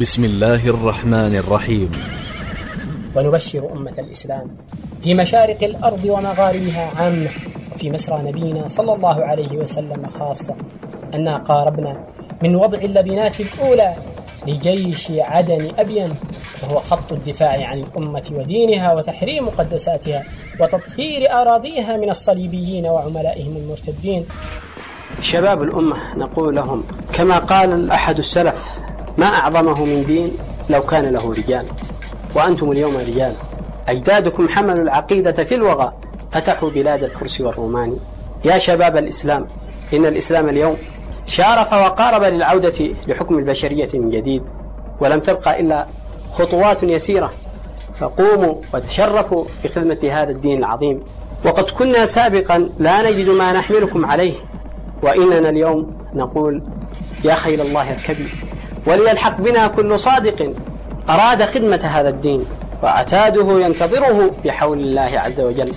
بسم الله الرحمن الرحيم. ونبشر أمة الإسلام في مشارق الأرض ومغاربها عامة وفي مسرى نبينا صلى الله عليه وسلم خاصة. أننا قاربنا من وضع اللبنات الأولى لجيش عدن أبين وهو خط الدفاع عن الأمة ودينها وتحرير مقدساتها وتطهير أراضيها من الصليبيين وعملائهم المرتدين. شباب الأمة نقول لهم كما قال أحد السلف ما أعظمه من دين لو كان له رجال. وأنتم اليوم رجال. أجدادكم حملوا العقيدة في الوغى. فتحوا بلاد الفرس والرومان. يا شباب الإسلام إن الإسلام اليوم شارف وقارب للعودة لحكم البشرية من جديد. ولم تبقى إلا خطوات يسيرة. فقوموا وتشرفوا بخدمة هذا الدين العظيم. وقد كنا سابقا لا نجد ما نحملكم عليه. وإننا اليوم نقول يا خيل الله اركبي. وليلحق بنا كل صادق. أراد خدمة هذا الدين وعتاده ينتظره بحول الله عز وجل.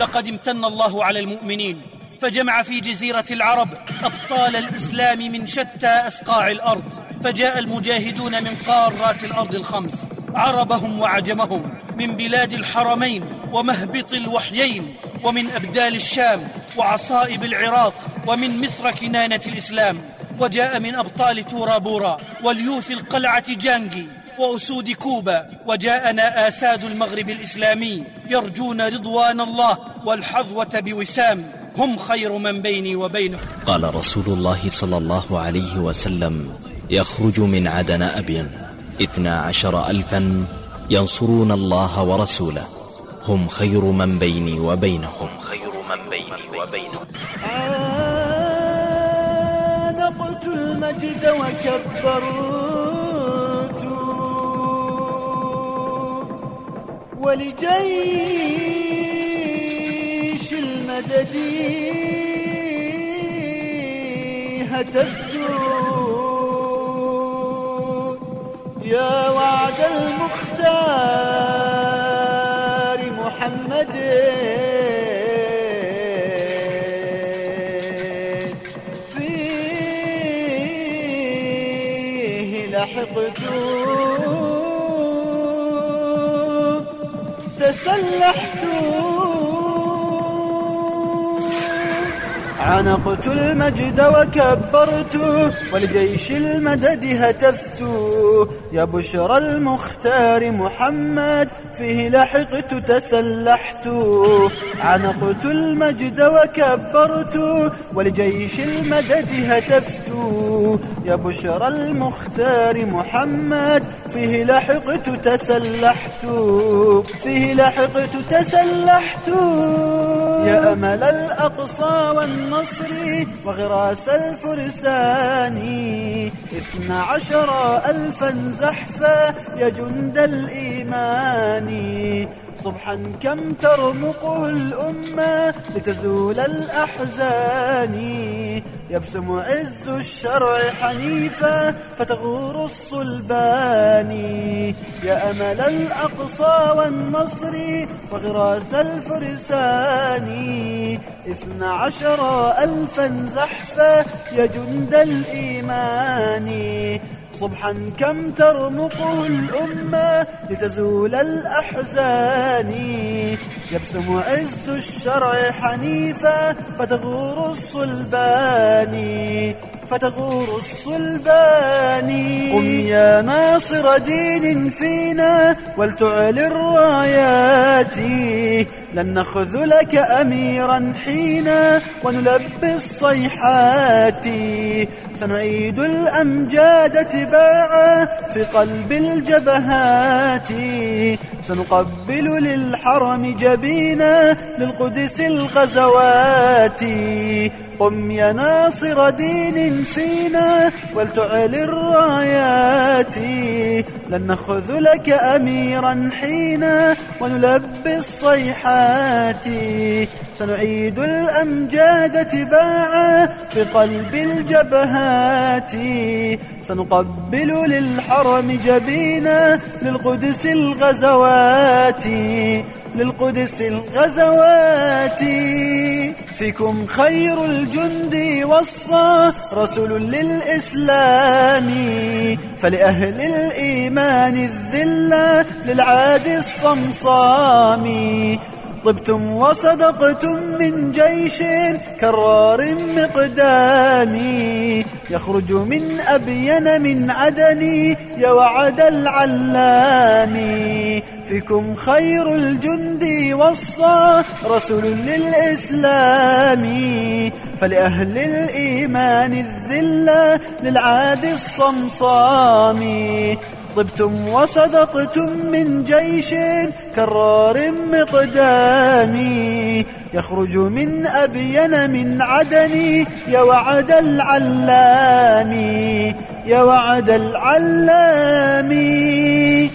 لقد امتن الله على المؤمنين فجمع في جزيرة العرب أبطال الإسلام من شتى أسقاع الأرض فجاء المجاهدون من قارات الأرض الخمس عربهم وعجمهم من بلاد الحرمين ومهبط الوحيين ومن أبدال الشام وعصائب العراق ومن مصر كنانة الإسلام. وجاء من أبطال تورا بورا واليوث القلعة جانجي وأسود كوبا وجاءنا آساد المغرب الإسلامي يرجون رضوان الله والحظوة بوسام هم خير من بيني وبينه. قال رسول الله صلى الله عليه وسلم يخرج من عدن أبين اثنا عشر ألفا ينصرون الله ورسوله هم خير من بيني وبينهم. خير من بيني وبينهم. المجد وكبرت. ولجيش المدد هتفت. يا وعد المختار. لحقت تسلحت عنقت المجد وكبرت ولجيش المدد هتفت يا بشرى المختار محمد فيه لحقت تسلحت. عنقت المجد وكبرت ولجيش المدد هتفت. يا بشرى المختار محمد فيه لحقت تسلحت. فيه لحقت تسلحت. يا أمل الأقصى والنصر وغراس الفرسان. اثنى عشر ألفا زحفا يا جند الإيمان. صبحا كم ترمقه الأمة لتزول الأحزان. يبسم عز الشرع حنيفا فتغور الصلبان. يا أمل الأقصى والنصر وغراس الفرسان. اثنى عشر ألفا زحفا يا جند الإيمان. صبحا كم ترمقه الأمة لتزول الأحزان. يبسم عز الشرع حنيفا فتغور الصلبان. فتغور الصلبان. قم يا ناصر دين فينا ولتعلي الرايات. لن نخذلك أميرا حينا ونلبي الصيحات. سنعيد الأمجاد تباعا في قلب الجبهات. سنقبل للحرم جبينا للقدس الغزوات. قم يا ناصر دين فينا ولتعلي الرايات. لن نخذلك أميرا حينا ونلبي الصيحات سنعيد الأمجاد تباعا في قلب الجبهات. سنقبل للحرم جبينا للقدس الغزوات. للقدس الغزوات. فيكم خير الجند وصى رسول للإسلام. فلأهل الإيمان الذلة للعاد الصمصام. طبتم وصدقتم من جيش كرار مقدامي يخرج من أبين من عدني يا وعد العلام. فيكم خير الجند وصى رسول للإسلام. فلأهل الإيمان الذلة للعاد الصمصام. طبتم وصدقتم من جيش كرار مقدامي. يخرج من أبين من عدني يا وعد العلام يا وعد العلام.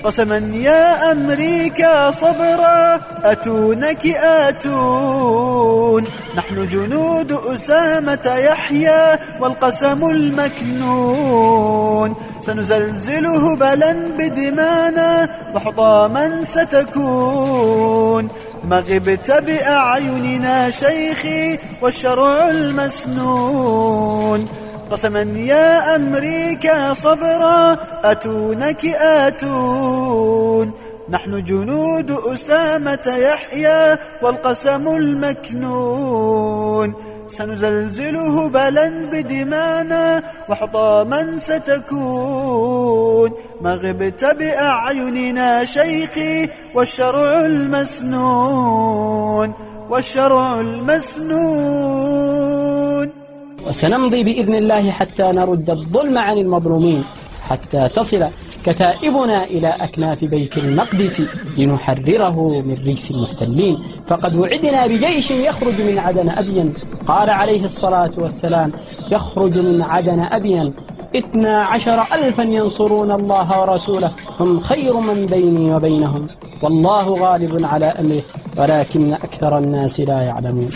قسما يا أمريكا صبرا أتونك آتون. نحن جنود أسامة يحيى والقسم المكنون. سنزلزله بلا بدمانا وحطاما ستكون. ما غبت بأعيننا شيخي والشرع المسنون. قسما يا أمريكا صبرا أتونك آتون. نحن جنود أسامة يحيى والقسم المكنون. سنزلزله بلا بدمانا وحطاما ستكون. ما غبت بأعيننا شيخي والشرع المسنون والشرع المسنون. وسنمضي بإذن الله حتى نرد الظلم عن المظلومين حتى تصل كتائبنا إلى أكناف بيت المقدس لنحرره من ريس المحتلين. فقد وعدنا بجيش يخرج من عدن أبين. قال عليه الصلاة والسلام يخرج من عدن أبين. اثنا عشر ألفا ينصرون الله ورسوله. هم خير من بيني وبينهم. والله غالب على أمره ولكن أكثر الناس لا يعلمون.